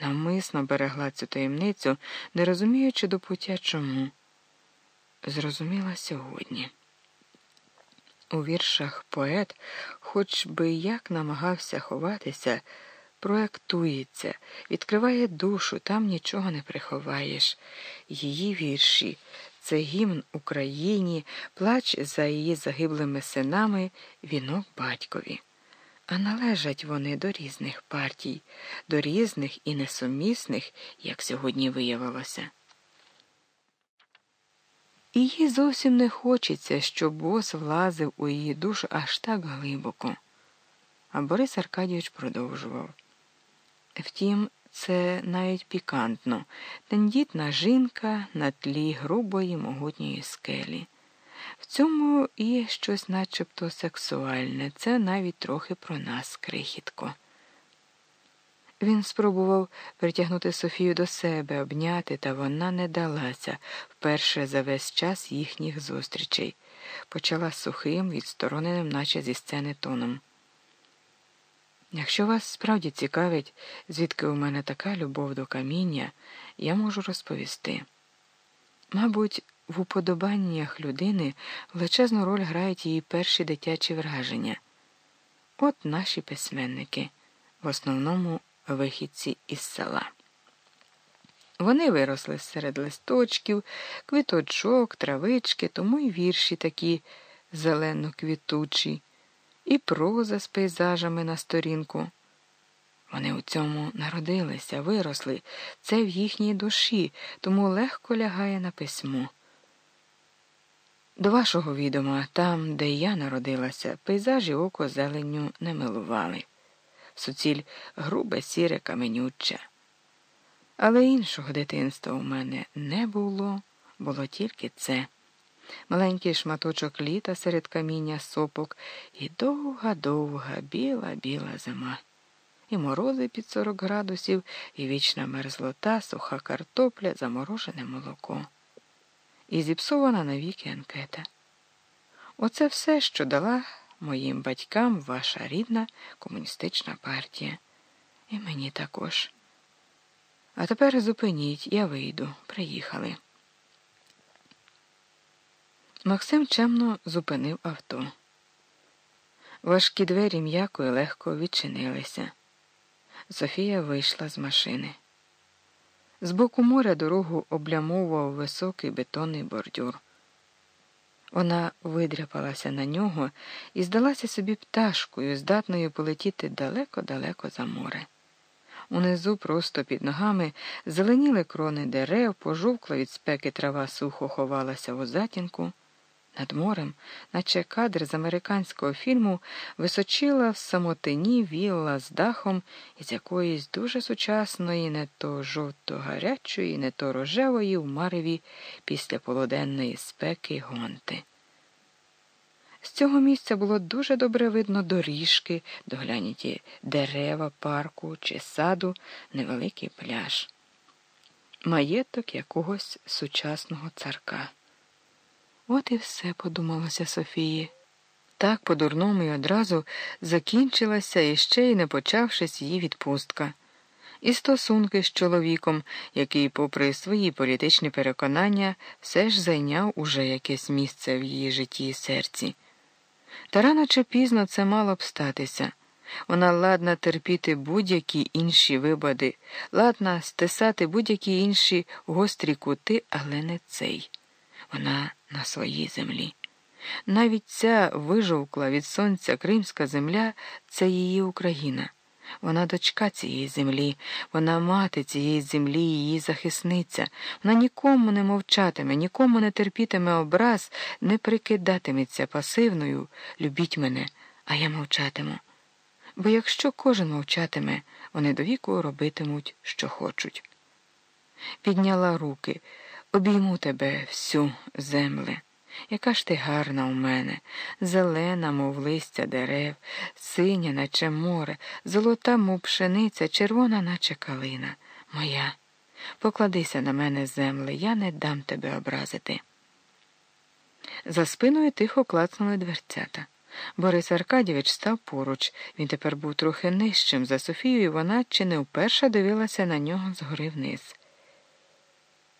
навмисно берегла цю таємницю, не розуміючи до пуття чому. Зрозуміла сьогодні. У віршах поет, хоч би як намагався ховатися, проектується, відкриває душу, там нічого не приховаєш. Її вірші це гімн Україні, плач за її загиблими синами, вінок батькові. А належать вони до різних партій, до різних і несумісних, як сьогодні виявилося. І їй зовсім не хочеться, щоб бос влазив у її душу аж так глибоко. А Борис Аркадійович продовжував. Втім, це навіть пікантно, тендітна жінка на тлі грубої могутньої скелі. В цьому є щось начебто сексуальне, це навіть трохи про нас крихітко. Він спробував притягнути Софію до себе, обняти, та вона не далася вперше за весь час їхніх зустрічей, почала сухим, відстороненим, наче зі сцени тоном. Якщо вас справді цікавить, звідки у мене така любов до каміння, я можу розповісти. Мабуть, в уподобаннях людини величезну роль грають її перші дитячі враження. От наші письменники, в основному вихідці із села. Вони виросли серед листочків, квіточок, травички, тому й вірші такі зелено квітучі і проза з пейзажами на сторінку. Вони у цьому народилися, виросли, це в їхній душі, тому легко лягає на письмо. До вашого відома, там, де я народилася, пейзажі око зеленню не милували. Суціль грубе сіре каменюче. Але іншого дитинства у мене не було, було тільки це маленький шматочок літа серед каміння сопок і довга-довга біла біла зима. І морози під 40 градусів, і вічна мерзлота, суха картопля, заморожене молоко. І зіпсована навіки анкета. Оце все, що дала моїм батькам ваша рідна комуністична партія. І мені також. А тепер зупиніть, я вийду. Приїхали. Максим чемно зупинив авто. Важкі двері м'яко і легко відчинилися. Софія вийшла з машини. З боку моря дорогу облямовував високий бетонний бордюр. Вона видряпалася на нього і здалася собі пташкою, здатною полетіти далеко-далеко за море. Унизу, просто під ногами, зеленіли крони дерев, пожовкла від спеки трава сухо ховалася у затінку. Над морем, наче кадр з американського фільму, височила в самотині вілла з дахом із якоїсь дуже сучасної, не то жовто-гарячої, не то рожевої в мареві після полуденної спеки гонти. З цього місця було дуже добре видно доріжки, догляніті дерева, парку чи саду, невеликий пляж, маєток якогось сучасного царка. От і все, подумалося Софії. Так по-дурному й одразу закінчилася іще й не почавшись її відпустка, і стосунки з чоловіком, який, попри свої політичні переконання, все ж зайняв уже якесь місце в її житті і серці. Та рано чи пізно це мало б статися. Вона ладна терпіти будь-які інші вибади, ладна стисати будь-які інші гострі кути, але не цей. Вона на своїй землі. Навіть ця вижовкла від сонця Кримська земля це її Україна. Вона дочка цієї землі, вона мати цієї землі, її захисниця. Вона нікому не мовчатиме, нікому не терпітиме образ, не прикидатиметься пасивною. Любіть мене, а я мовчатиму. Бо якщо кожен мовчатиме, вони до віку робитимуть, що хочуть. Підняла руки. Обійму тебе всю земле. Яка ж ти гарна у мене, зелена, мов листя дерев, синя, наче море, золота, мов пшениця, червона, наче калина. Моя. Покладися на мене, земле, я не дам тебе образити. За спиною тихо клацнули дверцята. Борис Аркадійович став поруч. Він тепер був трохи нижчим за Софію, і вона чи не вперше дивилася на нього згори вниз.